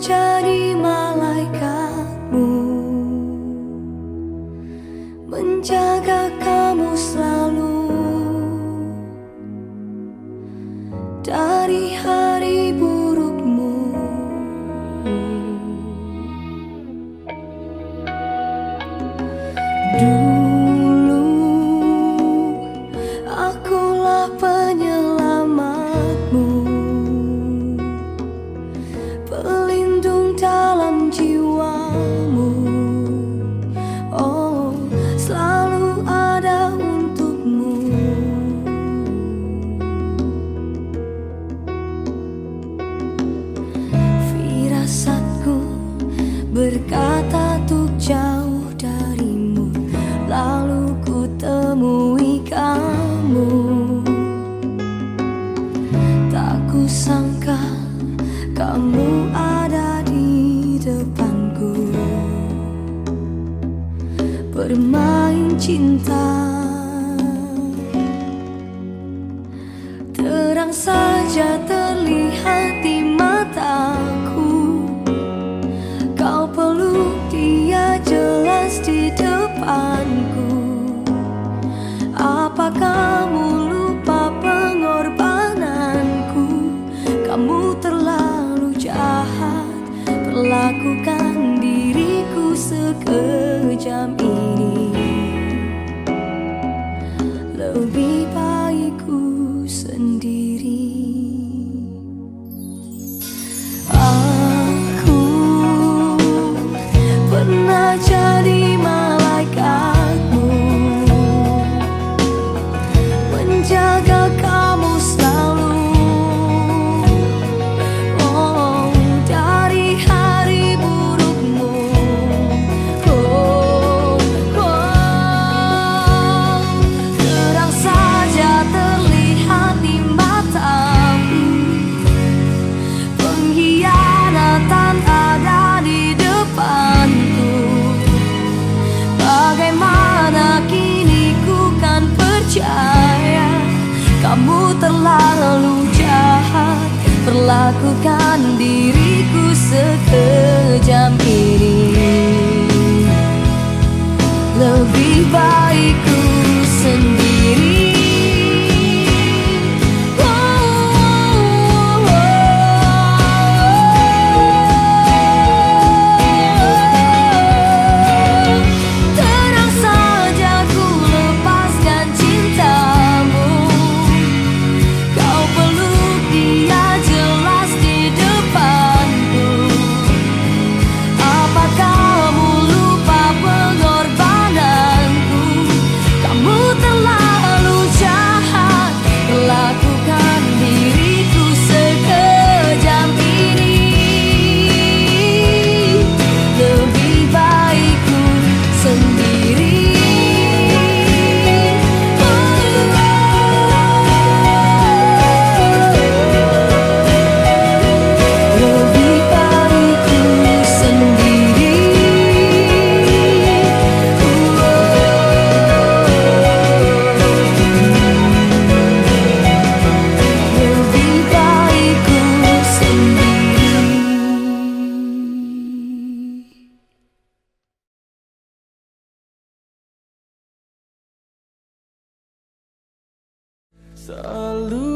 家里 berkata tuk jauh darimu Lalu ku temui kamu. Tak kusangka kamu ada di depanku. Bermain cinta. Terang saja terlihat lakukan diriku sekejam ini. Lebih baik ku Salud.